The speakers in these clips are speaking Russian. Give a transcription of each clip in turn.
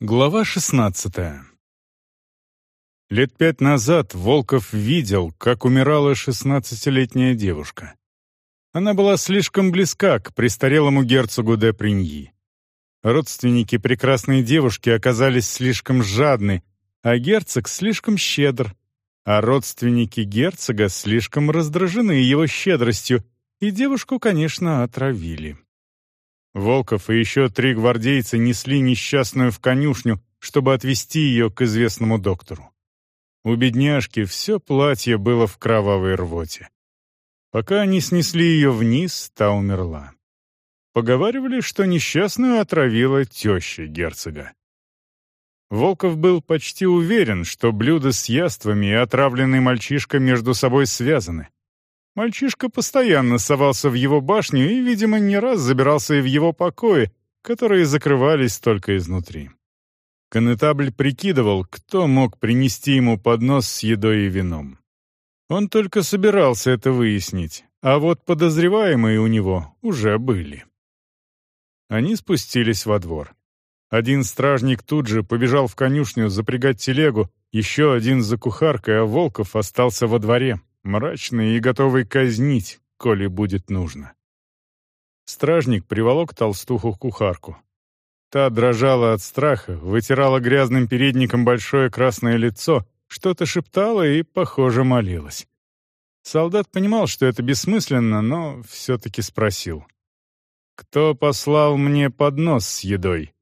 Глава 16 Лет пять назад Волков видел, как умирала шестнадцатилетняя девушка. Она была слишком близка к престарелому герцогу де Приньи. Родственники прекрасной девушки оказались слишком жадны, а герцог слишком щедр, а родственники герцога слишком раздражены его щедростью, и девушку, конечно, отравили. Волков и еще три гвардейца несли несчастную в конюшню, чтобы отвезти ее к известному доктору. У бедняжки все платье было в кровавой рвоте. Пока они снесли ее вниз, та умерла. Поговаривали, что несчастную отравила теща герцога. Волков был почти уверен, что блюдо с яствами и отравленный мальчишка между собой связаны. Мальчишка постоянно совался в его башню и, видимо, не раз забирался и в его покои, которые закрывались только изнутри. Конетабль прикидывал, кто мог принести ему поднос с едой и вином. Он только собирался это выяснить, а вот подозреваемые у него уже были. Они спустились во двор. Один стражник тут же побежал в конюшню запрягать телегу, еще один за кухаркой, а Волков остался во дворе, мрачный и готовый казнить, коли будет нужно. Стражник приволок толстуху кухарку. Та дрожала от страха, вытирала грязным передником большое красное лицо, что-то шептала и, похоже, молилась. Солдат понимал, что это бессмысленно, но все-таки спросил. «Кто послал мне поднос с едой?»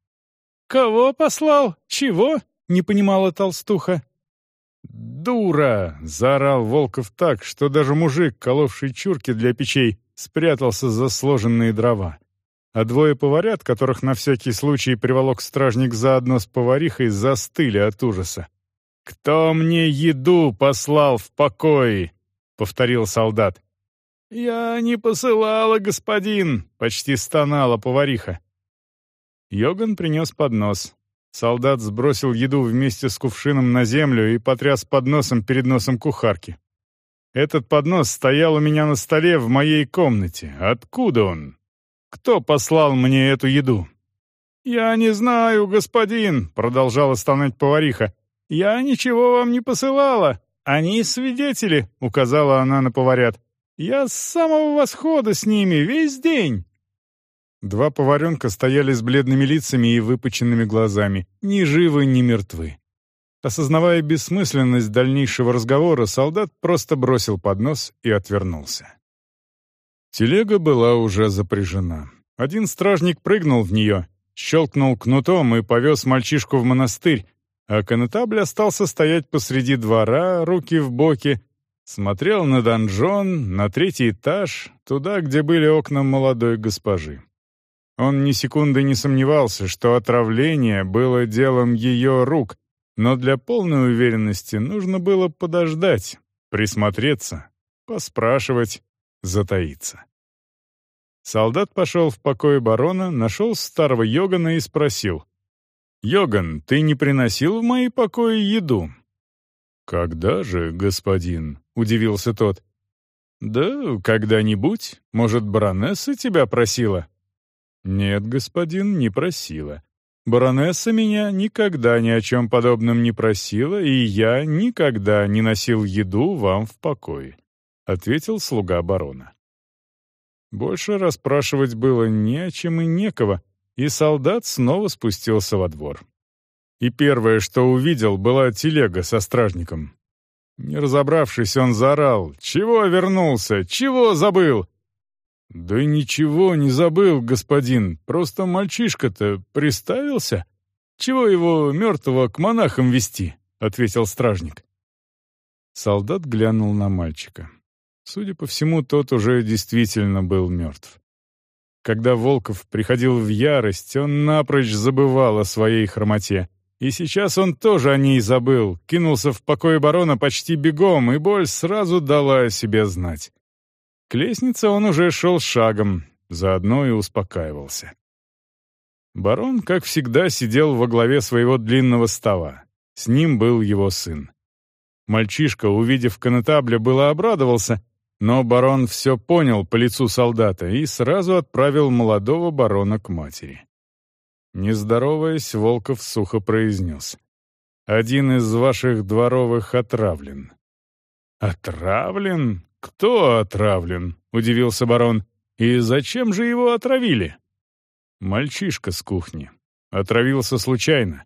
«Кого послал? Чего?» — не понимала толстуха. «Дура!» — заорал Волков так, что даже мужик, коловший чурки для печей, спрятался за сложенные дрова. А двое поварят, которых на всякий случай приволок стражник заодно с поварихой, застыли от ужаса. «Кто мне еду послал в покое?» — повторил солдат. «Я не посылала, господин!» — почти стонала повариха. Йоган принес поднос. Солдат сбросил еду вместе с кувшином на землю и потряс подносом перед носом кухарки. «Этот поднос стоял у меня на столе в моей комнате. Откуда он? Кто послал мне эту еду?» «Я не знаю, господин», — продолжала стонать повариха. «Я ничего вам не посылала. Они свидетели», — указала она на поварят. «Я с самого восхода с ними весь день». Два поваренка стояли с бледными лицами и выпученными глазами, ни живы, ни мертвы. Осознавая бессмысленность дальнейшего разговора, солдат просто бросил поднос и отвернулся. Телега была уже запряжена. Один стражник прыгнул в нее, щелкнул кнутом и повез мальчишку в монастырь, а конетабль остался стоять посреди двора, руки в боки, смотрел на донжон, на третий этаж, туда, где были окна молодой госпожи. Он ни секунды не сомневался, что отравление было делом ее рук, но для полной уверенности нужно было подождать, присмотреться, поспрашивать, затаиться. Солдат пошел в покой барона, нашел старого Йогана и спросил. «Йоган, ты не приносил в мои покои еду?» «Когда же, господин?» — удивился тот. «Да когда-нибудь. Может, баронесса тебя просила?» «Нет, господин, не просила. Баронесса меня никогда ни о чем подобном не просила, и я никогда не носил еду вам в покое», — ответил слуга барона. Больше расспрашивать было не о чем и некого, и солдат снова спустился во двор. И первое, что увидел, была телега со стражником. Не разобравшись, он заорал «Чего вернулся? Чего забыл?» «Да ничего не забыл, господин, просто мальчишка-то приставился. Чего его мертвого к монахам вести?» — ответил стражник. Солдат глянул на мальчика. Судя по всему, тот уже действительно был мертв. Когда Волков приходил в ярость, он напрочь забывал о своей хромоте. И сейчас он тоже о ней забыл, кинулся в покой барона почти бегом, и боль сразу дала о себе знать. К лестнице он уже шел шагом, заодно и успокаивался. Барон, как всегда, сидел во главе своего длинного стола. С ним был его сын. Мальчишка, увидев конетабля, было обрадовался, но барон все понял по лицу солдата и сразу отправил молодого барона к матери. Не здороваясь, Волков сухо произнес. «Один из ваших дворовых отравлен». «Отравлен? Кто отравлен?» — удивился барон. «И зачем же его отравили?» «Мальчишка с кухни. Отравился случайно.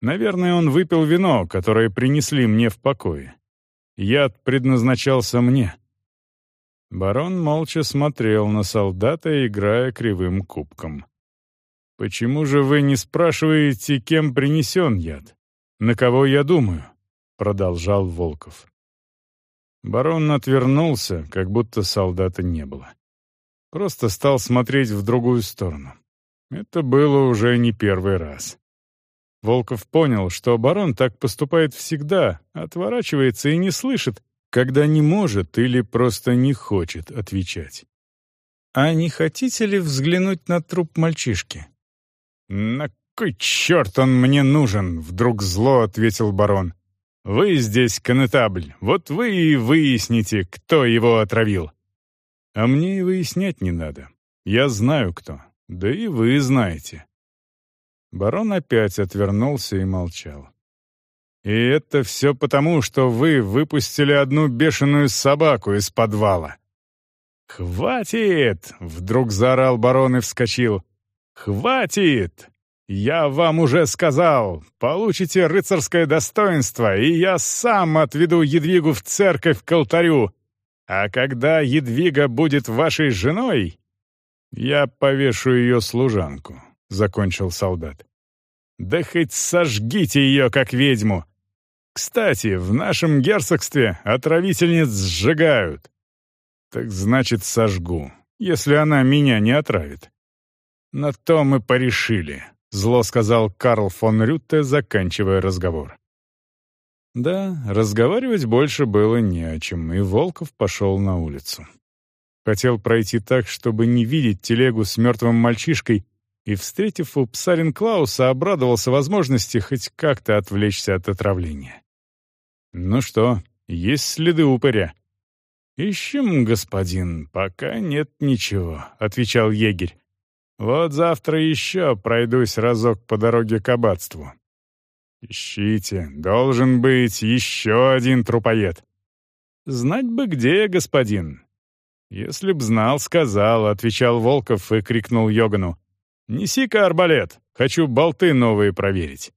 Наверное, он выпил вино, которое принесли мне в покое. Яд предназначался мне». Барон молча смотрел на солдата, играя кривым кубком. «Почему же вы не спрашиваете, кем принесен яд? На кого я думаю?» — продолжал Волков. Барон отвернулся, как будто солдата не было. Просто стал смотреть в другую сторону. Это было уже не первый раз. Волков понял, что барон так поступает всегда, отворачивается и не слышит, когда не может или просто не хочет отвечать. «А не хотите ли взглянуть на труп мальчишки?» «На кой черт он мне нужен?» — вдруг зло ответил барон. «Вы здесь конетабль, вот вы и выясните, кто его отравил». «А мне и выяснять не надо. Я знаю, кто. Да и вы знаете». Барон опять отвернулся и молчал. «И это все потому, что вы выпустили одну бешеную собаку из подвала». «Хватит!» — вдруг заорал барон и вскочил. «Хватит! Я вам уже сказал, получите рыцарское достоинство, и я сам отведу Едвигу в церковь к алтарю. А когда Едвига будет вашей женой, я повешу ее служанку», — закончил солдат. «Да хоть сожгите ее, как ведьму. Кстати, в нашем герцогстве отравительниц сжигают. Так значит, сожгу, если она меня не отравит. На то мы порешили. Зло сказал Карл фон Рютте, заканчивая разговор. Да, разговаривать больше было не о чем, и Волков пошел на улицу. Хотел пройти так, чтобы не видеть телегу с мертвым мальчишкой, и, встретив у Псарин Клауса, обрадовался возможности хоть как-то отвлечься от отравления. «Ну что, есть следы упыря?» «Ищем, господин, пока нет ничего», — отвечал егерь. Вот завтра еще пройдусь разок по дороге к аббатству. Ищите, должен быть еще один трупоед. Знать бы где, господин. Если б знал, сказал, отвечал Волков и крикнул Йогану. «Неси-ка арбалет, хочу болты новые проверить».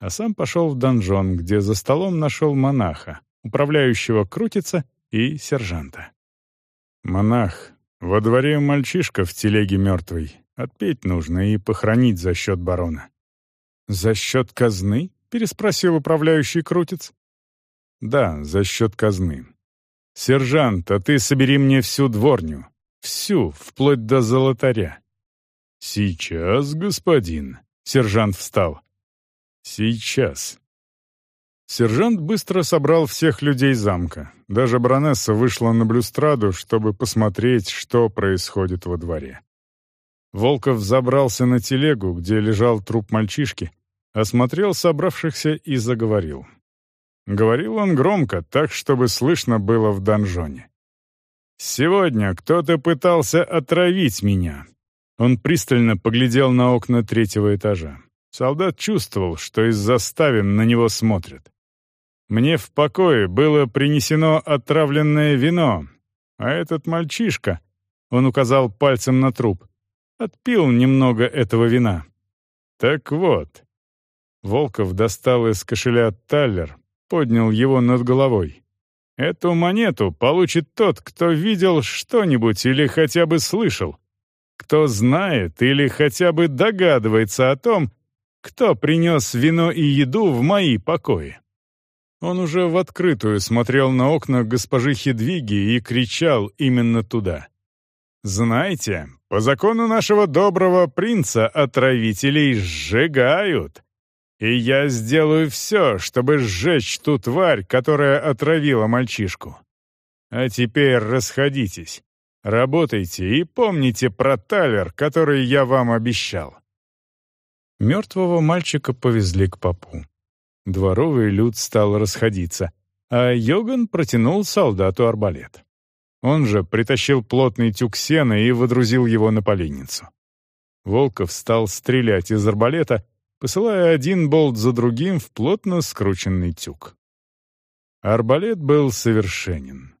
А сам пошел в донжон, где за столом нашел монаха, управляющего крутица и сержанта. Монах, во дворе мальчишка в телеге мертвый. Отпеть нужно и похоронить за счет барона. «За счет казны?» — переспросил управляющий крутец. «Да, за счет казны. Сержант, а ты собери мне всю дворню. Всю, вплоть до золотаря». «Сейчас, господин». Сержант встал. «Сейчас». Сержант быстро собрал всех людей замка. Даже баронесса вышла на блюстраду, чтобы посмотреть, что происходит во дворе. Волков забрался на телегу, где лежал труп мальчишки, осмотрел собравшихся и заговорил. Говорил он громко, так, чтобы слышно было в донжоне. «Сегодня кто-то пытался отравить меня». Он пристально поглядел на окна третьего этажа. Солдат чувствовал, что из-за ставен на него смотрят. Мне в покое было принесено отравленное вино, а этот мальчишка, он указал пальцем на труп, отпил немного этого вина. Так вот, Волков достал из кошеля таллер, поднял его над головой. Эту монету получит тот, кто видел что-нибудь или хотя бы слышал, кто знает или хотя бы догадывается о том, кто принес вино и еду в мои покои. Он уже в открытую смотрел на окна госпожи Хедвиги и кричал именно туда. «Знаете, по закону нашего доброго принца отравителей сжигают. И я сделаю все, чтобы сжечь ту тварь, которая отравила мальчишку. А теперь расходитесь, работайте и помните про талер, который я вам обещал». Мертвого мальчика повезли к попу. Дворовый люд стал расходиться, а Йоган протянул солдату арбалет. Он же притащил плотный тюк сена и водрузил его на поленницу. Волков стал стрелять из арбалета, посылая один болт за другим в плотно скрученный тюк. Арбалет был совершенен.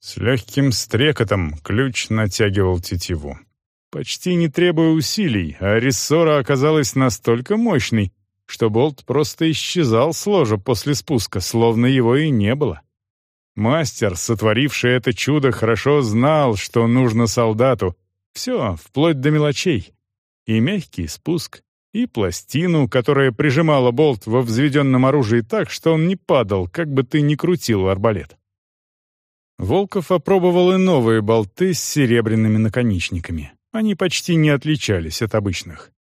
С легким стрекотом ключ натягивал тетиву. Почти не требуя усилий, а рессора оказалась настолько мощной, что болт просто исчезал с ложа после спуска, словно его и не было. Мастер, сотворивший это чудо, хорошо знал, что нужно солдату. Все, вплоть до мелочей. И мягкий спуск, и пластину, которая прижимала болт во взведенном оружии так, что он не падал, как бы ты ни крутил арбалет. Волков опробовал и новые болты с серебряными наконечниками. Они почти не отличались от обычных.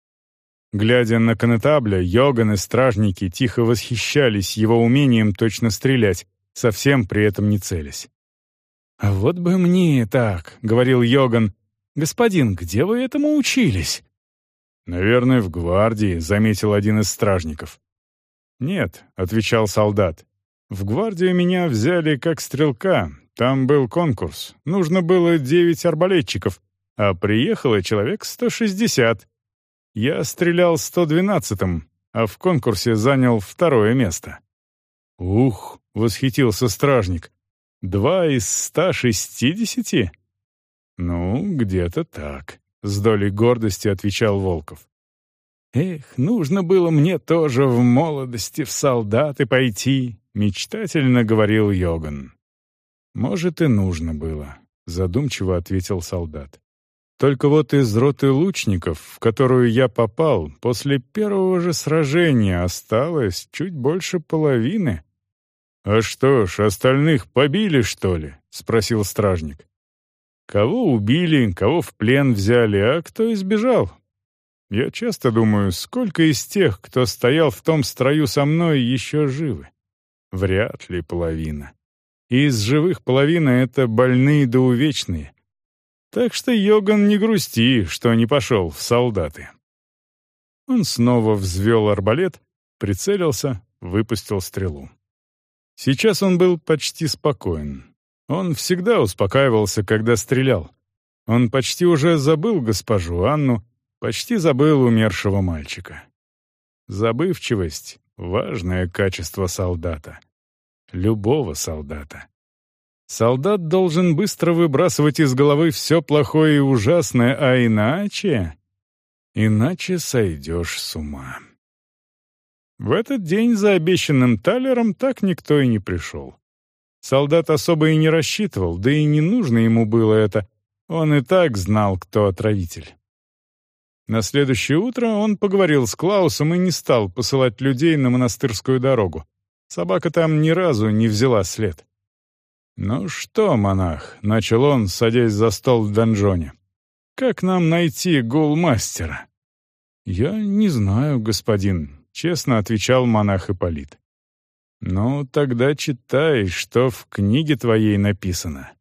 Глядя на конетабля, Йоган и стражники тихо восхищались его умением точно стрелять, совсем при этом не целясь. «А вот бы мне так», — говорил Йоган. «Господин, где вы этому учились?» «Наверное, в гвардии», — заметил один из стражников. «Нет», — отвечал солдат. «В гвардию меня взяли как стрелка. Там был конкурс. Нужно было девять арбалетчиков, а приехало человек сто шестьдесят. Я стрелял сто двенадцатым, а в конкурсе занял второе место». «Ух!» — восхитился стражник. «Два из ста шестидесяти?» «Ну, где-то так», — с долей гордости отвечал Волков. «Эх, нужно было мне тоже в молодости в солдаты пойти», — мечтательно говорил Йоган. «Может, и нужно было», — задумчиво ответил солдат. «Только вот из роты лучников, в которую я попал, после первого же сражения осталось чуть больше половины». «А что ж, остальных побили, что ли?» — спросил стражник. «Кого убили, кого в плен взяли, а кто избежал?» Я часто думаю, сколько из тех, кто стоял в том строю со мной, еще живы? Вряд ли половина. Из живых половина — это больные да увечные. Так что, Йоган, не грусти, что не пошел в солдаты. Он снова взвел арбалет, прицелился, выпустил стрелу. Сейчас он был почти спокоен. Он всегда успокаивался, когда стрелял. Он почти уже забыл госпожу Анну, почти забыл умершего мальчика. Забывчивость — важное качество солдата. Любого солдата. Солдат должен быстро выбрасывать из головы все плохое и ужасное, а иначе... Иначе сойдешь с ума. В этот день за обещанным талером так никто и не пришел. Солдат особо и не рассчитывал, да и не нужно ему было это. Он и так знал, кто отравитель. На следующее утро он поговорил с Клаусом и не стал посылать людей на монастырскую дорогу. Собака там ни разу не взяла след. «Ну что, монах?» — начал он, садясь за стол в донжоне. «Как нам найти гул-мастера?» «Я не знаю, господин», честно отвечал монах Ипполит. «Ну, тогда читай, что в книге твоей написано».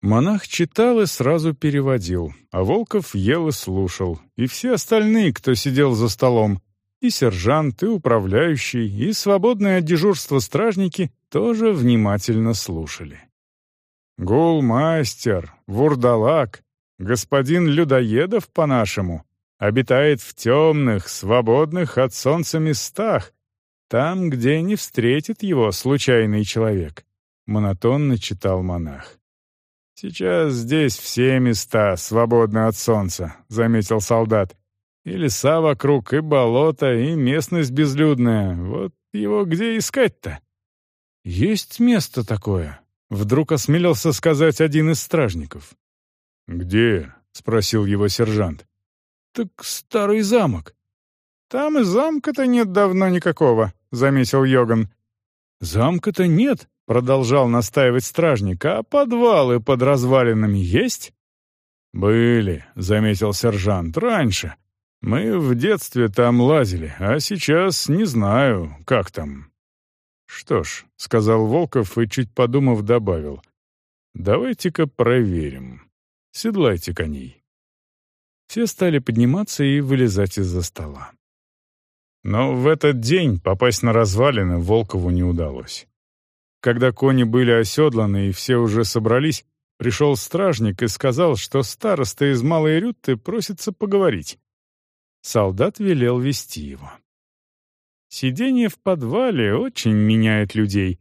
Монах читал и сразу переводил, а Волков ел и слушал, и все остальные, кто сидел за столом, и сержант, и управляющий, и свободные от дежурства стражники тоже внимательно слушали. «Гул-мастер, вурдалак, господин Людоедов по-нашему», обитает в темных, свободных от солнца местах, там, где не встретит его случайный человек», — монотонно читал монах. «Сейчас здесь все места свободны от солнца», — заметил солдат. «И леса вокруг, и болото, и местность безлюдная. Вот его где искать-то?» «Есть место такое», — вдруг осмелился сказать один из стражников. «Где?» — спросил его сержант. «Так старый замок». «Там и замка-то нет давно никакого», — заметил Йоган. «Замка-то нет», — продолжал настаивать стражник, «а подвалы под развалинами есть?» «Были», — заметил сержант, — «раньше. Мы в детстве там лазили, а сейчас не знаю, как там». «Что ж», — сказал Волков и, чуть подумав, добавил, «давайте-ка проверим. Седлайте коней». Все стали подниматься и вылезать из-за стола. Но в этот день попасть на развалины Волкову не удалось. Когда кони были оседланы и все уже собрались, Пришел стражник и сказал, что староста из Малой Рютты просится поговорить. Солдат велел вести его. Сидение в подвале очень меняет людей.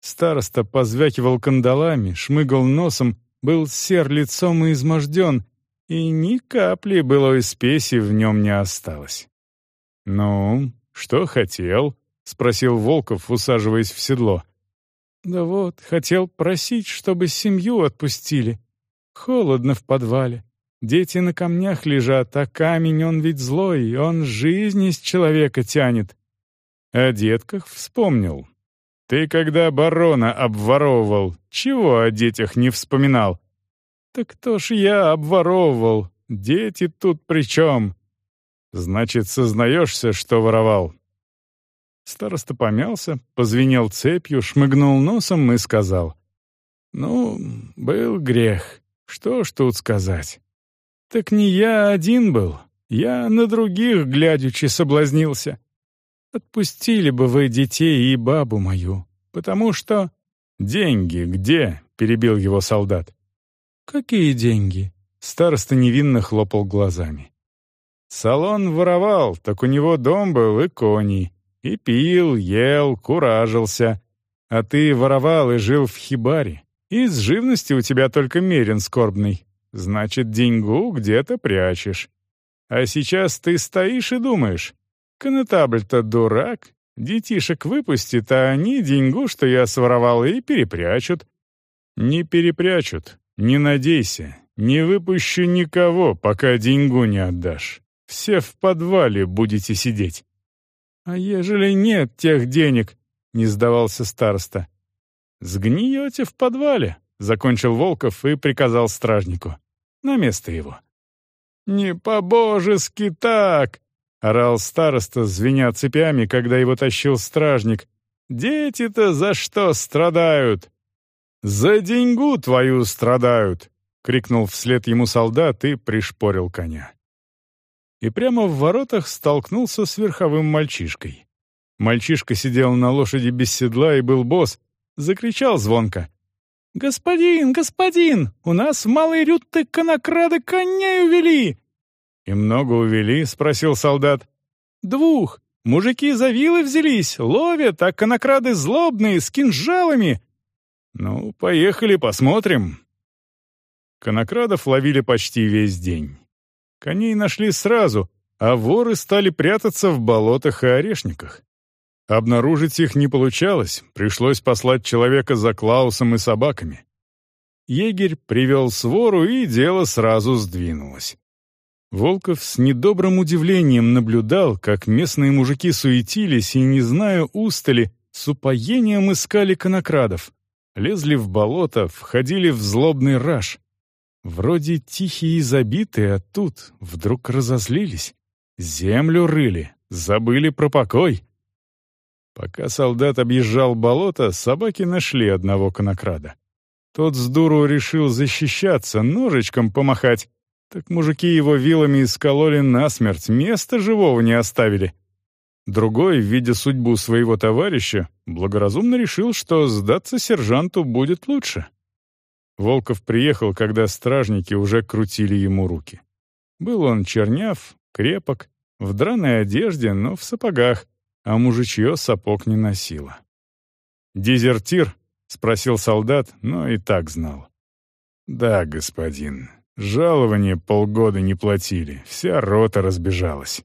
Староста позвякивал кандалами, шмыгал носом, был сер лицом и изможден, и ни капли былой спеси в нем не осталось. «Ну, что хотел?» — спросил Волков, усаживаясь в седло. «Да вот, хотел просить, чтобы семью отпустили. Холодно в подвале. Дети на камнях лежат, а камень он ведь злой, он жизнь из человека тянет. О детках вспомнил. Ты, когда барона обворовывал, чего о детях не вспоминал? Так кто ж я обворовывал? Дети тут при чем? Значит, сознаешься, что воровал?» Староста помялся, позвенел цепью, шмыгнул носом и сказал. «Ну, был грех. Что ж тут сказать? Так не я один был. Я на других, глядячи, соблазнился. Отпустили бы вы детей и бабу мою, потому что...» «Деньги где?» — перебил его солдат. «Какие деньги?» — староста невинно хлопал глазами. «Салон воровал, так у него дом был и кони. И пил, ел, куражился. А ты воровал и жил в хибаре. И с живности у тебя только мерен скорбный. Значит, деньгу где-то прячешь. А сейчас ты стоишь и думаешь, Конетабль-то дурак. Детишек выпустит, а они деньгу, что я своровал, и перепрячут. Не перепрячут, не надейся. Не выпущу никого, пока деньгу не отдашь. Все в подвале будете сидеть. А ежели нет тех денег, не сдавался староста. Сгниете в подвале, закончил Волков и приказал стражнику. На место его. Не по-божески так, — орал староста, звеня цепями, когда его тащил стражник. «Дети-то за что страдают?» «За деньгу твою страдают!» — крикнул вслед ему солдат и пришпорил коня. И прямо в воротах столкнулся с верховым мальчишкой. Мальчишка сидел на лошади без седла и был босс, закричал звонко. «Господин, господин, у нас в Малой Рютте конокрады коней увели! «И много увели?» — спросил солдат. «Двух. Мужики за вилы взялись, ловят, а конокрады злобные, с кинжалами». «Ну, поехали, посмотрим». Конокрадов ловили почти весь день. Коней нашли сразу, а воры стали прятаться в болотах и орешниках. Обнаружить их не получалось, пришлось послать человека за Клаусом и собаками. Егерь привел свору, и дело сразу сдвинулось. Волков с недобрым удивлением наблюдал, как местные мужики суетились и, не зная устали, с упоением искали конокрадов. Лезли в болото, входили в злобный раж. Вроде тихие и забитые, а тут вдруг разозлились. Землю рыли, забыли про покой. Пока солдат объезжал болото, собаки нашли одного конокрада. Тот с дуру решил защищаться, ножичком помахать, так мужики его вилами искололи насмерть, места живого не оставили. Другой, видя судьбу своего товарища, благоразумно решил, что сдаться сержанту будет лучше. Волков приехал, когда стражники уже крутили ему руки. Был он черняв, крепок, в драной одежде, но в сапогах, а мужичье сапог не носило. «Дезертир?» — спросил солдат, но и так знал. «Да, господин», Жалование полгода не платили, вся рота разбежалась.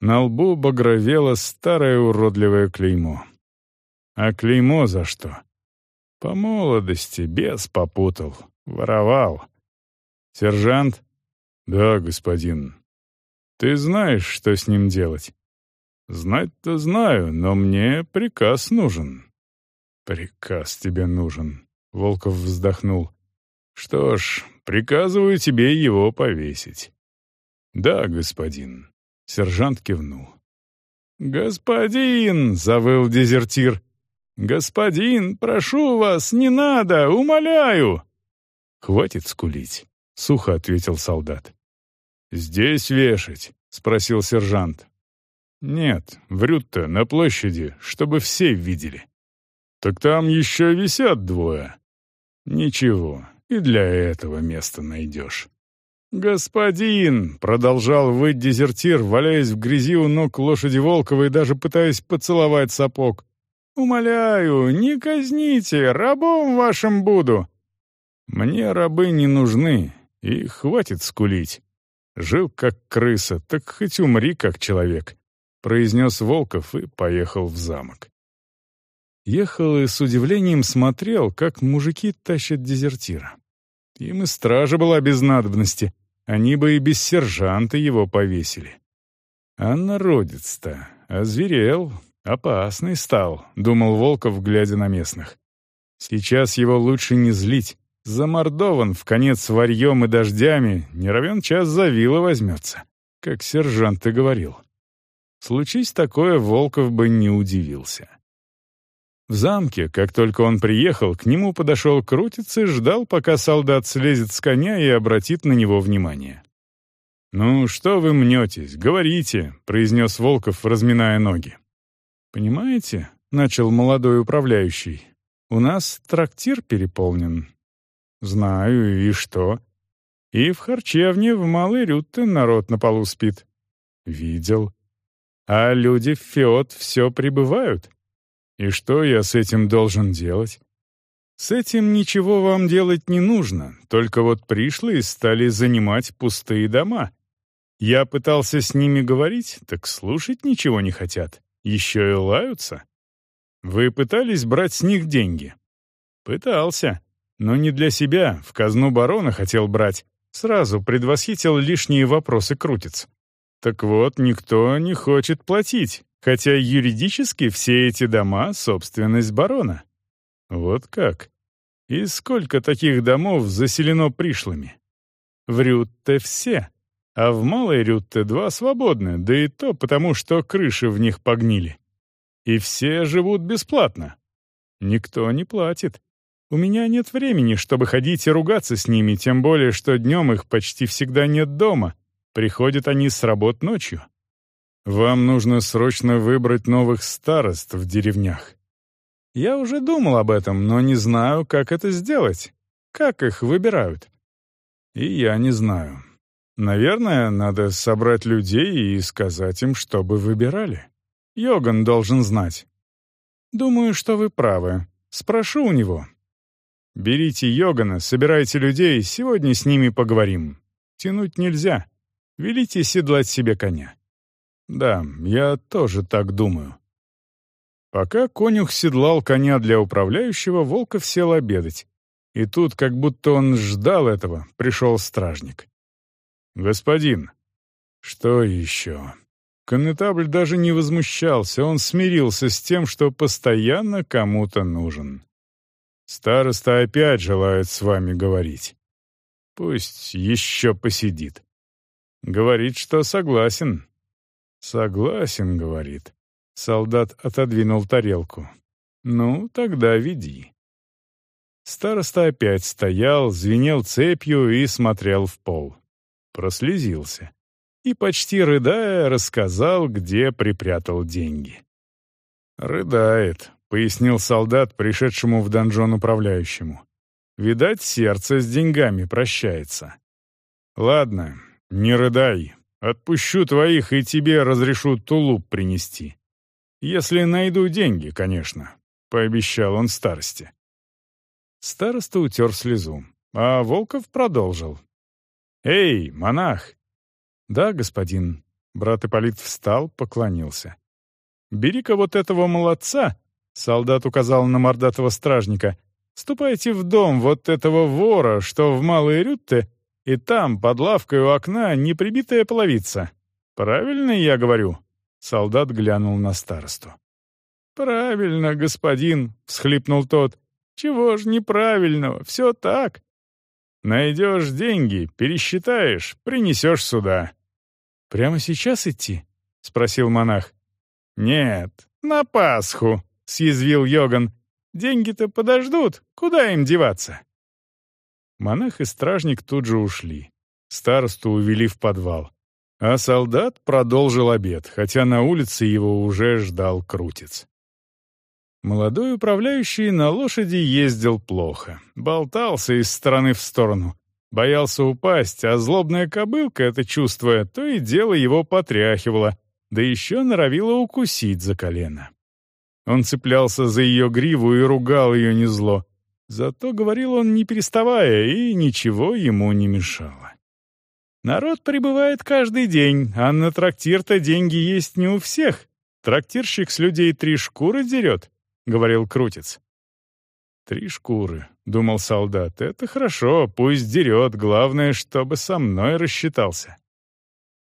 На лбу багровело старое уродливое клеймо. А клеймо за что? По молодости бес попутал, воровал. Сержант? Да, господин. Ты знаешь, что с ним делать? Знать-то знаю, но мне приказ нужен. Приказ тебе нужен, Волков вздохнул. Что ж, Приказываю тебе его повесить». «Да, господин», — сержант кивнул. «Господин!» — завыл дезертир. «Господин, прошу вас, не надо, умоляю!» «Хватит скулить», — сухо ответил солдат. «Здесь вешать?» — спросил сержант. «Нет, врют-то на площади, чтобы все видели». «Так там еще висят двое». «Ничего, и для этого место найдешь». «Господин!» — продолжал выть дезертир, валяясь в грязи у ног лошади Волкова и даже пытаясь поцеловать сапог. «Умоляю, не казните, рабом вашим буду!» «Мне рабы не нужны, и хватит скулить. Жил как крыса, так хоть умри как человек», — произнес Волков и поехал в замок. Ехал и с удивлением смотрел, как мужики тащат дезертира. Им и стража была без надобности, они бы и без сержанта его повесили. А народец-то озверел, опасный стал, думал Волков, глядя на местных. Сейчас его лучше не злить, замордован в конец варьем и дождями, не равен час за вилы возьмется, как сержант и говорил. Случись такое, Волков бы не удивился. В замке, как только он приехал, к нему подошел крутец и ждал, пока солдат слезет с коня и обратит на него внимание. «Ну, что вы мнетесь? Говорите», — произнес Волков, разминая ноги. «Понимаете?» — начал молодой управляющий. «У нас трактир переполнен». «Знаю, и что?» «И в харчевне в Малой Рютте народ на полу спит». «Видел». «А люди в Феод все прибывают?» И что я с этим должен делать? С этим ничего вам делать не нужно, только вот пришлые стали занимать пустые дома. Я пытался с ними говорить, так слушать ничего не хотят. Еще и лаются. Вы пытались брать с них деньги? Пытался. Но не для себя, в казну барона хотел брать. Сразу предвосхитил лишние вопросы крутец. Так вот, никто не хочет платить хотя юридически все эти дома — собственность барона. Вот как. И сколько таких домов заселено пришлыми? В Рютте все, а в Малой Рютте два свободны, да и то потому, что крыши в них погнили. И все живут бесплатно. Никто не платит. У меня нет времени, чтобы ходить и ругаться с ними, тем более, что днем их почти всегда нет дома. Приходят они с работ ночью. Вам нужно срочно выбрать новых старост в деревнях. Я уже думал об этом, но не знаю, как это сделать. Как их выбирают? И я не знаю. Наверное, надо собрать людей и сказать им, чтобы выбирали. Йоган должен знать. Думаю, что вы правы. Спрошу у него. Берите Йогана, собирайте людей, сегодня с ними поговорим. Тянуть нельзя. Велите седлать себе коня. Да, я тоже так думаю. Пока конюх седлал коня для управляющего, Волков сел обедать. И тут, как будто он ждал этого, пришел стражник. «Господин». «Что еще?» Коннетабль даже не возмущался, он смирился с тем, что постоянно кому-то нужен. «Староста опять желает с вами говорить. Пусть еще посидит. Говорит, что согласен, «Согласен», — говорит. Солдат отодвинул тарелку. «Ну, тогда веди». Староста опять стоял, звенел цепью и смотрел в пол. Прослезился. И, почти рыдая, рассказал, где припрятал деньги. «Рыдает», — пояснил солдат, пришедшему в донжон управляющему. «Видать, сердце с деньгами прощается». «Ладно, не рыдай, Отпущу твоих и тебе разрешу тулуп принести. Если найду деньги, конечно», — пообещал он старости. Староста утер слезу, а Волков продолжил. «Эй, монах!» «Да, господин». Брат Ипполит встал, поклонился. «Бери-ка вот этого молодца», — солдат указал на мордатого стражника, «ступайте в дом вот этого вора, что в Малой Рютте, и там, под лавкой у окна, неприбитая половица. Правильно я говорю?» Солдат глянул на старосту. «Правильно, господин», — всхлипнул тот. «Чего ж неправильного? Все так. Найдешь деньги, пересчитаешь, принесешь сюда». «Прямо сейчас идти?» — спросил монах. «Нет, на Пасху», — съязвил Йоган. «Деньги-то подождут, куда им деваться?» Монах и стражник тут же ушли. Старосту увели в подвал. А солдат продолжил обед, хотя на улице его уже ждал крутец. Молодой управляющий на лошади ездил плохо, болтался из стороны в сторону, боялся упасть, а злобная кобылка, это чувствуя, то и дело его потряхивала, да еще норовила укусить за колено. Он цеплялся за ее гриву и ругал ее незло. Зато говорил он не переставая, и ничего ему не мешало. Народ прибывает каждый день, а на трактир-то деньги есть не у всех. Трактирщик с людей три шкуры дерет, — говорил Крутец. «Три шкуры», — думал солдат, — «это хорошо, пусть дерет, главное, чтобы со мной рассчитался».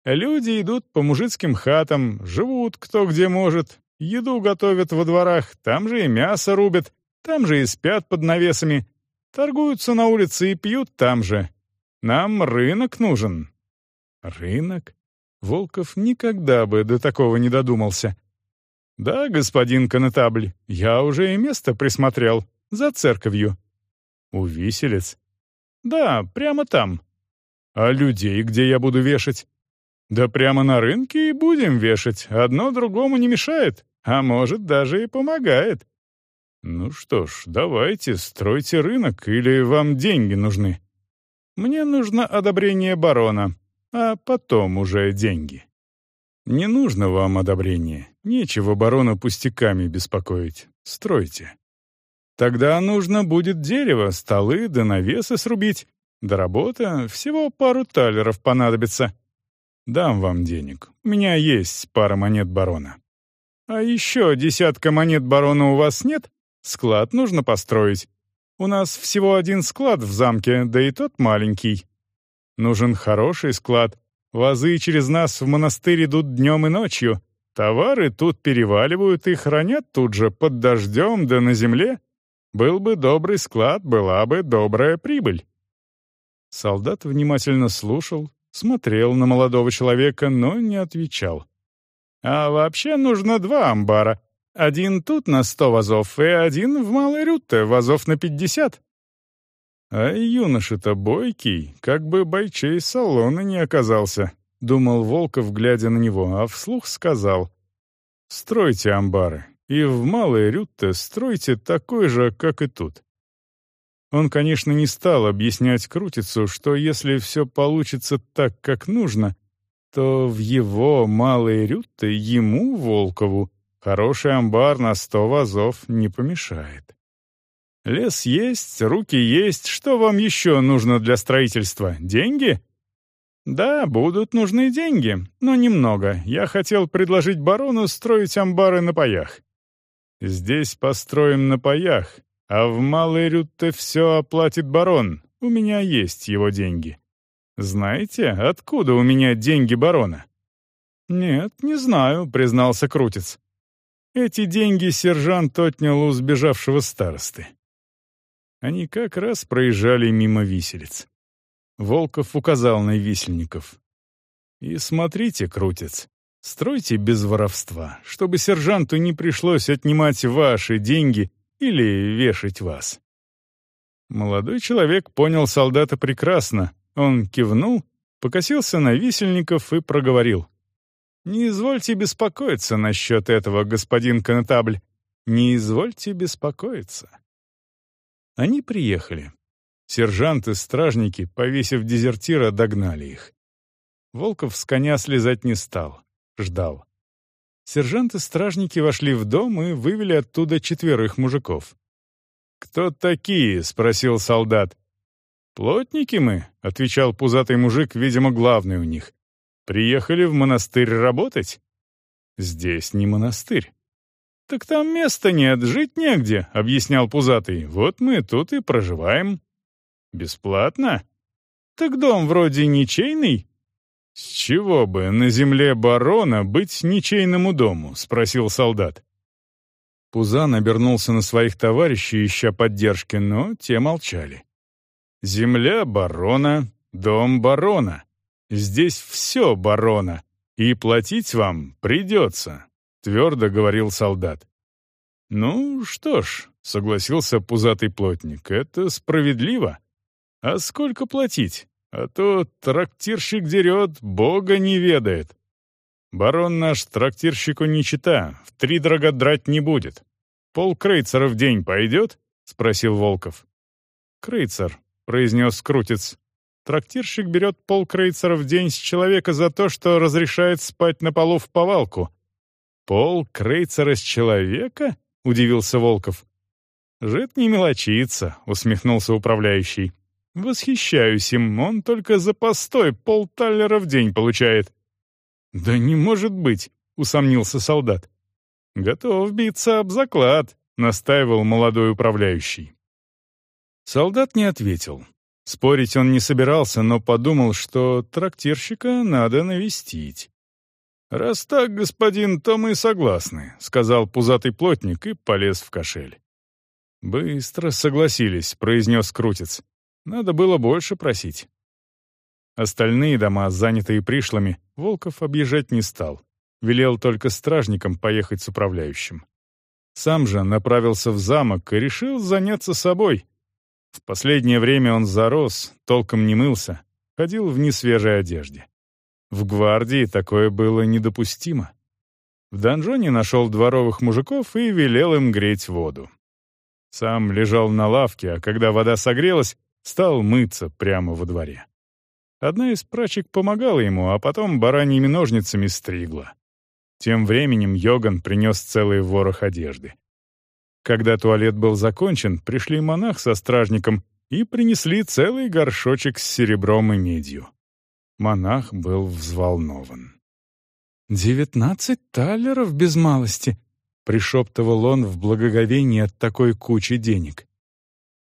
Люди идут по мужицким хатам, живут кто где может, еду готовят во дворах, там же и мясо рубят, там же и спят под навесами, торгуются на улице и пьют там же. Нам рынок нужен». «Рынок?» Волков никогда бы до такого не додумался. «Да, господин конетабль, я уже и место присмотрел, за церковью». «У виселиц?» «Да, прямо там». «А людей где я буду вешать?» «Да прямо на рынке и будем вешать, одно другому не мешает, а может, даже и помогает». «Ну что ж, давайте, стройте рынок, или вам деньги нужны?» «Мне нужно одобрение барона, а потом уже деньги». «Не нужно вам одобрения. Нечего барона пустяками беспокоить. Стройте. Тогда нужно будет дерево, столы да навесы срубить. До работы всего пару талеров понадобится. Дам вам денег. У меня есть пара монет барона. А еще десятка монет барона у вас нет? Склад нужно построить. У нас всего один склад в замке, да и тот маленький. Нужен хороший склад, Вазы через нас в монастырь идут днем и ночью. Товары тут переваливают и хранят тут же, под дождем да на земле. Был бы добрый склад, была бы добрая прибыль». Солдат внимательно слушал, смотрел на молодого человека, но не отвечал. «А вообще нужно два амбара. Один тут на сто вазов и один в Малой Рютте, вазов на пятьдесят. А юноша-то бойкий, как бы бойчей салона не оказался, думал Волков, глядя на него, а вслух сказал. «Стройте амбары, и в Малой Рютте стройте такой же, как и тут». Он, конечно, не стал объяснять Крутицу, что если все получится так, как нужно, то в его Малой Рютте ему, Волкову, хороший амбар на сто вазов не помешает. Лес есть, руки есть. Что вам еще нужно для строительства? Деньги? Да, будут нужны деньги, но немного. Я хотел предложить барону строить амбары на паях. Здесь построим на паях, а в Малой Рютте все оплатит барон. У меня есть его деньги. Знаете, откуда у меня деньги барона? Нет, не знаю, признался Крутец. Эти деньги сержант отнял у сбежавшего старосты. Они как раз проезжали мимо виселиц. Волков указал на висельников. «И смотрите, крутец, стройте без воровства, чтобы сержанту не пришлось отнимать ваши деньги или вешать вас». Молодой человек понял солдата прекрасно. Он кивнул, покосился на висельников и проговорил. «Не извольте беспокоиться насчет этого, господин конетабль. Не извольте беспокоиться». Они приехали. Сержанты-стражники, повесив дезертира, догнали их. Волков с коня слезать не стал. Ждал. Сержанты-стражники вошли в дом и вывели оттуда четверых мужиков. «Кто такие?» — спросил солдат. «Плотники мы», — отвечал пузатый мужик, видимо, главный у них. «Приехали в монастырь работать?» «Здесь не монастырь. «Так там места нет, жить негде», — объяснял Пузатый. «Вот мы тут и проживаем». «Бесплатно?» «Так дом вроде ничейный». «С чего бы на земле барона быть ничейному дому?» — спросил солдат. Пузан обернулся на своих товарищей, ища поддержки, но те молчали. «Земля барона, дом барона. Здесь все барона, и платить вам придется твердо говорил солдат. «Ну что ж», — согласился пузатый плотник, — «это справедливо. А сколько платить? А то трактирщик дерет, бога не ведает. Барон наш трактирщику не чита, в три дорога драть не будет. Пол крейцера в день пойдет?» — спросил Волков. «Крейцер», — произнес Крутец. «Трактирщик берет пол крейцера в день с человека за то, что разрешает спать на полу в повалку». «Пол крейцера с человека?» — удивился Волков. «Жид не мелочится», — усмехнулся управляющий. «Восхищаюсь им, он только за постой полталлера в день получает». «Да не может быть», — усомнился солдат. «Готов биться об заклад», — настаивал молодой управляющий. Солдат не ответил. Спорить он не собирался, но подумал, что трактирщика надо навестить. «Раз так, господин, то мы согласны», — сказал пузатый плотник и полез в кошель. «Быстро согласились», — произнес Крутец. «Надо было больше просить». Остальные дома, занятые пришлыми, Волков объезжать не стал. Велел только стражникам поехать с управляющим. Сам же направился в замок и решил заняться собой. В последнее время он зарос, толком не мылся, ходил в несвежей одежде. В гвардии такое было недопустимо. В донжоне нашел дворовых мужиков и велел им греть воду. Сам лежал на лавке, а когда вода согрелась, стал мыться прямо во дворе. Одна из прачек помогала ему, а потом бараньими ножницами стригла. Тем временем Йоган принес целый ворох одежды. Когда туалет был закончен, пришли монах со стражником и принесли целый горшочек с серебром и медью. Монах был взволнован. «Девятнадцать талеров без малости!» — пришептывал он в благоговении от такой кучи денег.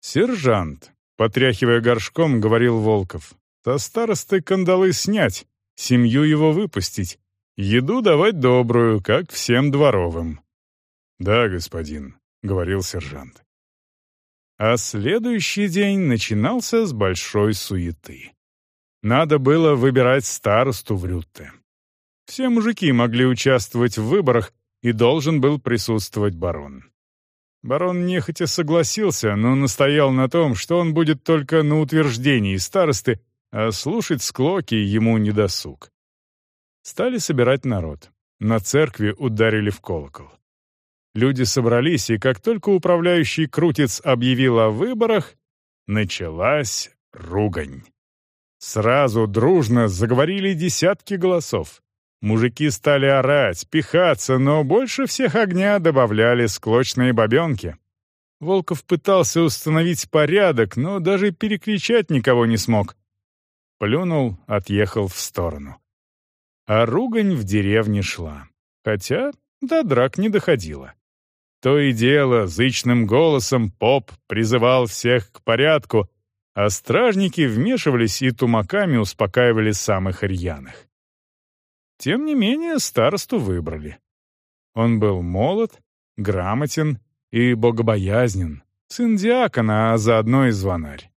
«Сержант!» — потряхивая горшком, говорил Волков. «Со старосты кандалы снять, семью его выпустить, еду давать добрую, как всем дворовым». «Да, господин», — говорил сержант. А следующий день начинался с большой суеты. Надо было выбирать старосту в Рютте. Все мужики могли участвовать в выборах, и должен был присутствовать барон. Барон нехотя согласился, но настоял на том, что он будет только на утверждении старосты, а слушать склоки ему не досуг. Стали собирать народ. На церкви ударили в колокол. Люди собрались, и как только управляющий Крутец объявил о выборах, началась ругань. Сразу дружно заговорили десятки голосов. Мужики стали орать, пихаться, но больше всех огня добавляли склочные бабенки. Волков пытался установить порядок, но даже перекричать никого не смог. Плюнул, отъехал в сторону. А ругань в деревне шла. Хотя до драк не доходило. То и дело, зычным голосом поп призывал всех к порядку, а стражники вмешивались и тумаками успокаивали самых рьяных. Тем не менее, старосту выбрали. Он был молод, грамотен и богобоязнен, сын диакона, а заодно и звонарь.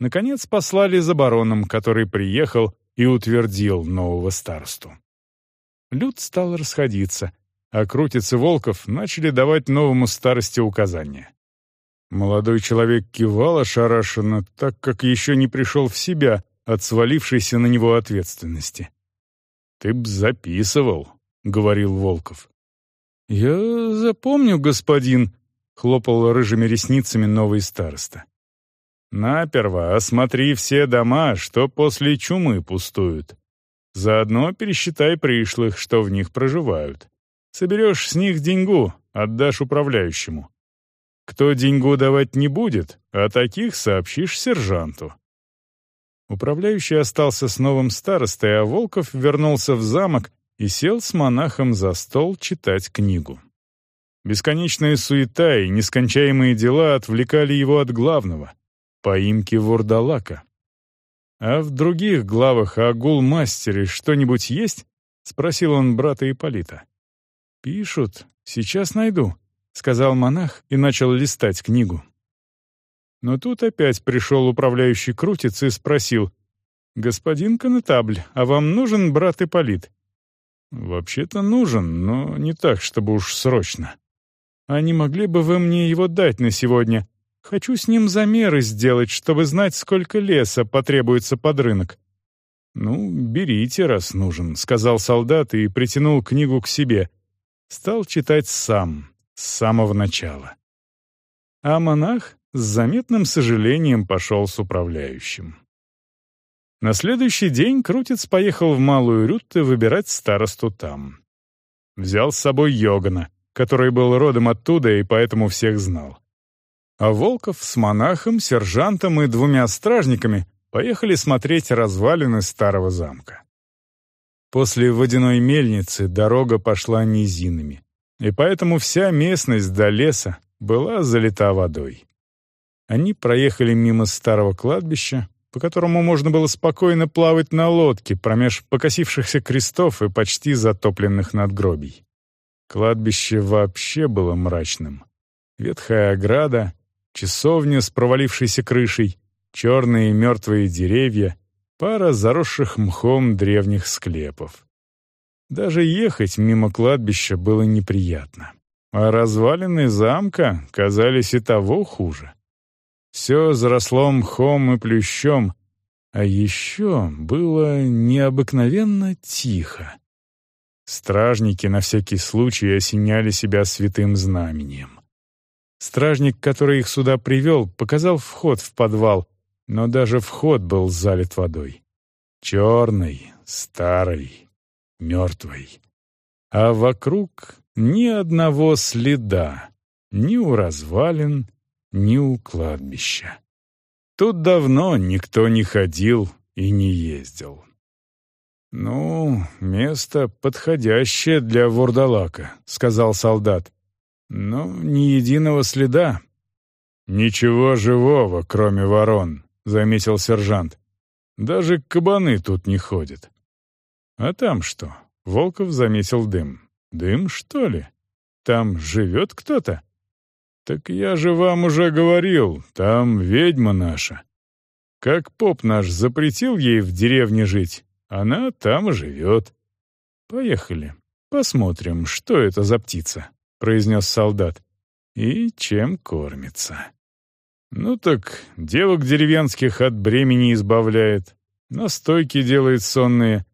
Наконец послали за бароном, который приехал и утвердил нового старосту. Люд стал расходиться, а крутицы волков начали давать новому старости указания. Молодой человек кивал ошарашенно, так как еще не пришел в себя от свалившейся на него ответственности. «Ты б записывал», — говорил Волков. «Я запомню, господин», — хлопал рыжими ресницами новый староста. «Наперво осмотри все дома, что после чумы пустуют. Заодно пересчитай пришлых, что в них проживают. Соберешь с них деньгу, отдашь управляющему. Кто деньгу давать не будет, а таких сообщишь сержанту. Управляющий остался с новым старостой, а Волков вернулся в замок и сел с монахом за стол читать книгу. Бесконечная суета и нескончаемые дела отвлекали его от главного — поимки вурдалака. «А в других главах о гул-мастере что-нибудь есть?» — спросил он брата Ипполита. «Пишут. Сейчас найду», — сказал монах и начал листать книгу. Но тут опять пришел управляющий крутец и спросил, «Господин Конетабль, а вам нужен брат Ипполит?» «Вообще-то нужен, но не так, чтобы уж срочно. А не могли бы вы мне его дать на сегодня? Хочу с ним замеры сделать, чтобы знать, сколько леса потребуется под рынок». «Ну, берите, раз нужен», — сказал солдат и притянул книгу к себе. Стал читать сам, с самого начала. А монах с заметным сожалением пошел с управляющим. На следующий день Крутец поехал в Малую Рютте выбирать старосту там. Взял с собой Йогана, который был родом оттуда и поэтому всех знал. А Волков с монахом, сержантом и двумя стражниками поехали смотреть развалины старого замка. После водяной мельницы дорога пошла низинами, и поэтому вся местность до леса была залита водой. Они проехали мимо старого кладбища, по которому можно было спокойно плавать на лодке промеж покосившихся крестов и почти затопленных надгробий. Кладбище вообще было мрачным. Ветхая ограда, часовня с провалившейся крышей, черные мертвые деревья, пара заросших мхом древних склепов. Даже ехать мимо кладбища было неприятно. А развалины замка казались и того хуже. Все заросло мхом и плющом, а еще было необыкновенно тихо. Стражники на всякий случай осеняли себя святым знамением. Стражник, который их сюда привел, показал вход в подвал, но даже вход был залит водой. Черный, старый, мертвый. А вокруг ни одного следа, ни у развалин, ни у кладбища. Тут давно никто не ходил и не ездил. «Ну, место подходящее для вурдалака», — сказал солдат. «Но ни единого следа». «Ничего живого, кроме ворон», — заметил сержант. «Даже кабаны тут не ходят». «А там что?» — Волков заметил дым. «Дым, что ли? Там живет кто-то?» «Так я же вам уже говорил, там ведьма наша. Как поп наш запретил ей в деревне жить, она там и живет. Поехали, посмотрим, что это за птица», — произнес солдат. «И чем кормится». «Ну так, девок деревенских от бремени избавляет, настойки делает сонные.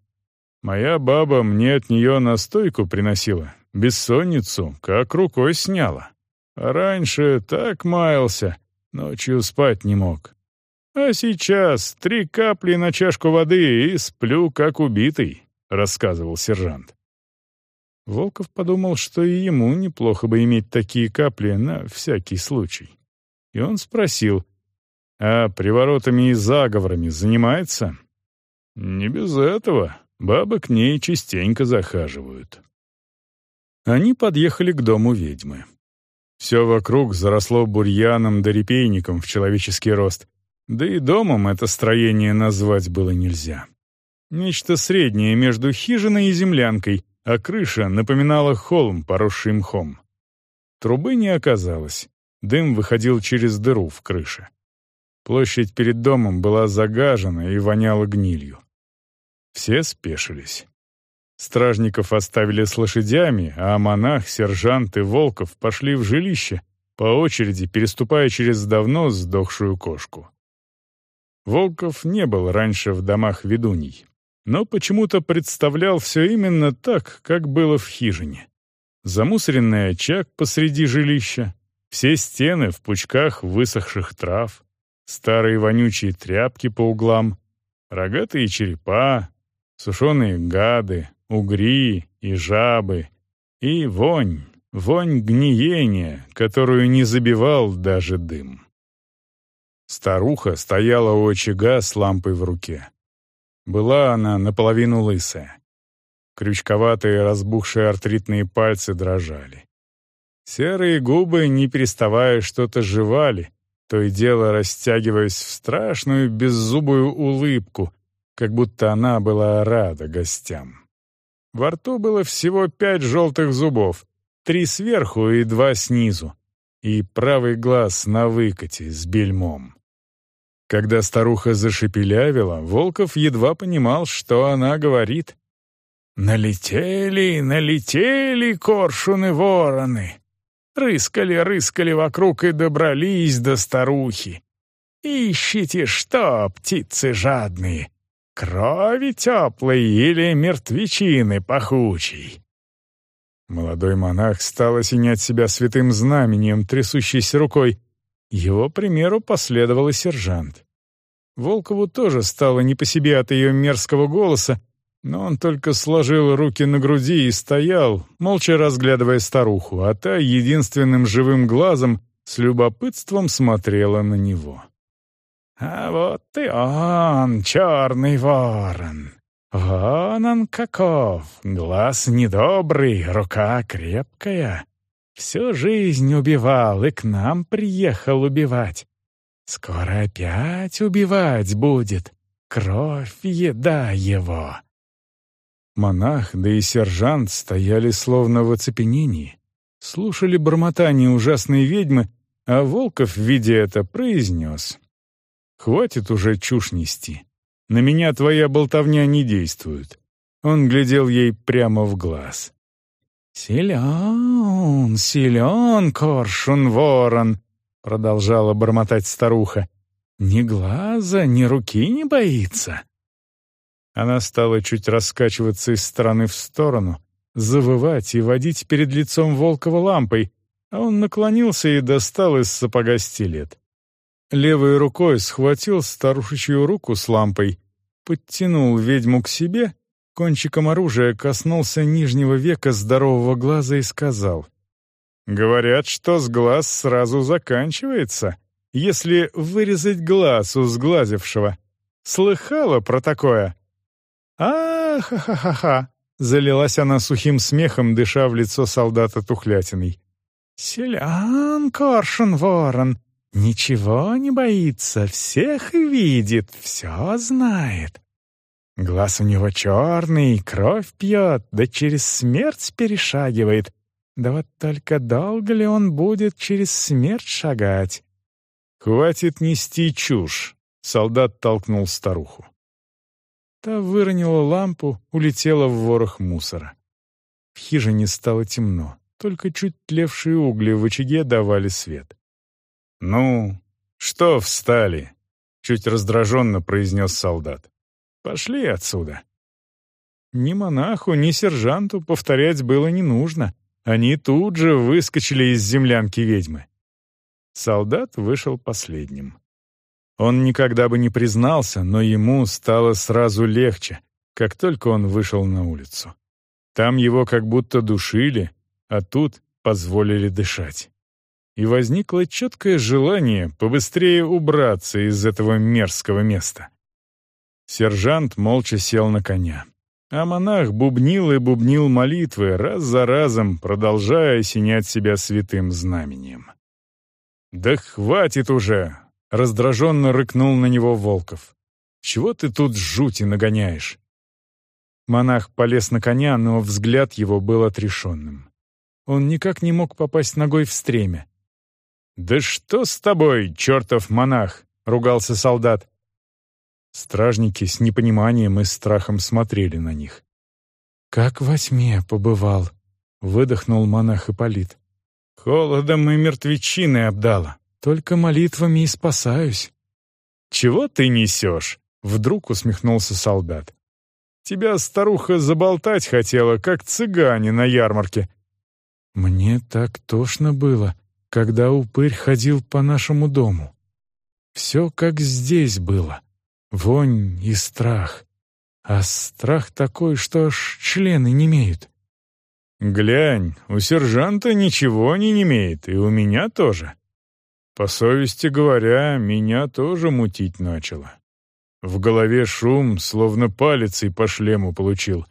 Моя баба мне от нее настойку приносила, бессонницу, как рукой сняла». Раньше так маялся, ночью спать не мог. А сейчас три капли на чашку воды и сплю, как убитый», — рассказывал сержант. Волков подумал, что и ему неплохо бы иметь такие капли на всякий случай. И он спросил, «А приворотами и заговорами занимается?» «Не без этого. Бабы к ней частенько захаживают». Они подъехали к дому ведьмы. Все вокруг заросло бурьяном да репейником в человеческий рост. Да и домом это строение назвать было нельзя. Нечто среднее между хижиной и землянкой, а крыша напоминала холм, поросший мхом. Трубы не оказалось. Дым выходил через дыру в крыше. Площадь перед домом была загажена и воняла гнилью. Все спешились. Стражников оставили с лошадями, а монах, сержант и Волков пошли в жилище, по очереди переступая через давно сдохшую кошку. Волков не был раньше в домах ведуней, но почему-то представлял все именно так, как было в хижине. Замусоренный очаг посреди жилища, все стены в пучках высохших трав, старые вонючие тряпки по углам, рогатые черепа, сушеные гады, угри и жабы, и вонь, вонь гниения, которую не забивал даже дым. Старуха стояла у очага с лампой в руке. Была она наполовину лысая. Крючковатые разбухшие артритные пальцы дрожали. Серые губы, не переставая, что-то жевали, то и дело растягиваясь в страшную беззубую улыбку, как будто она была рада гостям. Во рту было всего пять желтых зубов, три сверху и два снизу, и правый глаз на выкате с бельмом. Когда старуха зашепелявила, Волков едва понимал, что она говорит. «Налетели, налетели коршуны-вороны! Рыскали-рыскали вокруг и добрались до старухи. Ищите что, птицы жадные, Крови теплой или мертвечины пахучей?» Молодой монах стал осенять себя святым знамением, трясущейся рукой. Его примеру последовал и сержант. Волкову тоже стало не по себе от ее мерзкого голоса, но он только сложил руки на груди и стоял, молча разглядывая старуху, а та единственным живым глазом с любопытством смотрела на него. «А вот и он, черный ворон!» «Вон он каков! Глаз недобрый, рука крепкая. Всю жизнь убивал и к нам приехал убивать. Скоро опять убивать будет. Кровь — еда его». Монах, да и сержант стояли словно в оцепенении. Слушали бормотание ужасной ведьмы, а Волков, видя это, произнес. «Хватит уже чушь нести. На меня твоя болтовня не действует». Он глядел ей прямо в глаз. «Силен, силен, коршун-ворон», — продолжала бормотать старуха. «Ни глаза, ни руки не боится». Она стала чуть раскачиваться из стороны в сторону, завывать и водить перед лицом Волкова лампой, а он наклонился и достал из сапога стилет. Левой рукой схватил старушечью руку с лампой, подтянул ведьму к себе, кончиком оружия коснулся нижнего века здорового глаза и сказал. «Говорят, что с глаз сразу заканчивается, если вырезать глаз у сглазившего. Слыхала про такое?» «А-ха-ха-ха-ха!» — залилась она сухим смехом, дыша в лицо солдата тухлятиной. «Селян, коршун, ворон, Ничего не боится, всех видит, все знает. Глаз у него черный, кровь пьет, да через смерть перешагивает. Да вот только долго ли он будет через смерть шагать? «Хватит нести чушь», — солдат толкнул старуху. Та выронила лампу, улетела в ворох мусора. В хижине стало темно, только чуть тлевшие угли в очаге давали свет. «Ну, что встали?» — чуть раздраженно произнес солдат. «Пошли отсюда». Ни монаху, ни сержанту повторять было не нужно. Они тут же выскочили из землянки ведьмы. Солдат вышел последним. Он никогда бы не признался, но ему стало сразу легче, как только он вышел на улицу. Там его как будто душили, а тут позволили дышать и возникло четкое желание побыстрее убраться из этого мерзкого места. Сержант молча сел на коня, а монах бубнил и бубнил молитвы, раз за разом продолжая осенять себя святым знамением. «Да хватит уже!» — раздраженно рыкнул на него Волков. «Чего ты тут жути нагоняешь?» Монах полез на коня, но взгляд его был отрешенным. Он никак не мог попасть ногой в стремя. «Да что с тобой, чертов монах?» — ругался солдат. Стражники с непониманием и страхом смотрели на них. «Как во тьме побывал», — выдохнул монах Ипполит. «Холодом и мертвечиной обдало. Только молитвами и спасаюсь». «Чего ты несешь?» — вдруг усмехнулся солдат. «Тебя старуха заболтать хотела, как цыгане на ярмарке». «Мне так тошно было», когда упырь ходил по нашему дому. Все как здесь было. Вонь и страх. А страх такой, что аж члены не имеют. «Глянь, у сержанта ничего не имеет, и у меня тоже. По совести говоря, меня тоже мутить начало. В голове шум, словно палицей по шлему получил.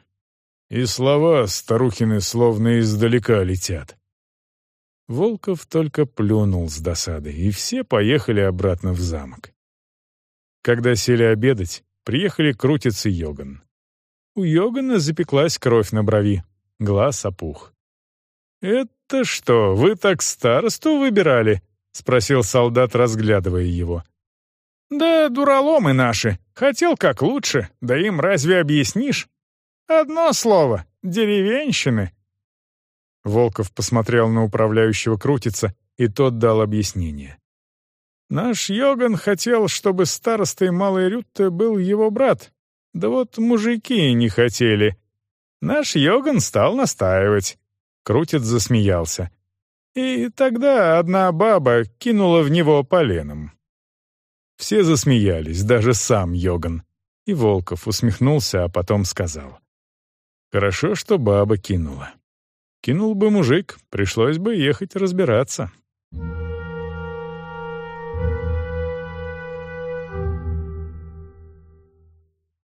И слова старухины словно издалека летят. Волков только плюнул с досады, и все поехали обратно в замок. Когда сели обедать, приехали крутиться Йоган. У Йогана запеклась кровь на брови, глаз опух. «Это что, вы так старосту выбирали?» — спросил солдат, разглядывая его. «Да дураломы наши. Хотел как лучше, да им разве объяснишь? Одно слово — деревенщины. Волков посмотрел на управляющего крутица, и тот дал объяснение. «Наш Йоган хотел, чтобы старостой Малой Рютте был его брат. Да вот мужики не хотели. Наш Йоган стал настаивать. Крутит засмеялся. И тогда одна баба кинула в него поленом. Все засмеялись, даже сам Йоган. И Волков усмехнулся, а потом сказал. «Хорошо, что баба кинула. Кинул бы мужик, пришлось бы ехать разбираться».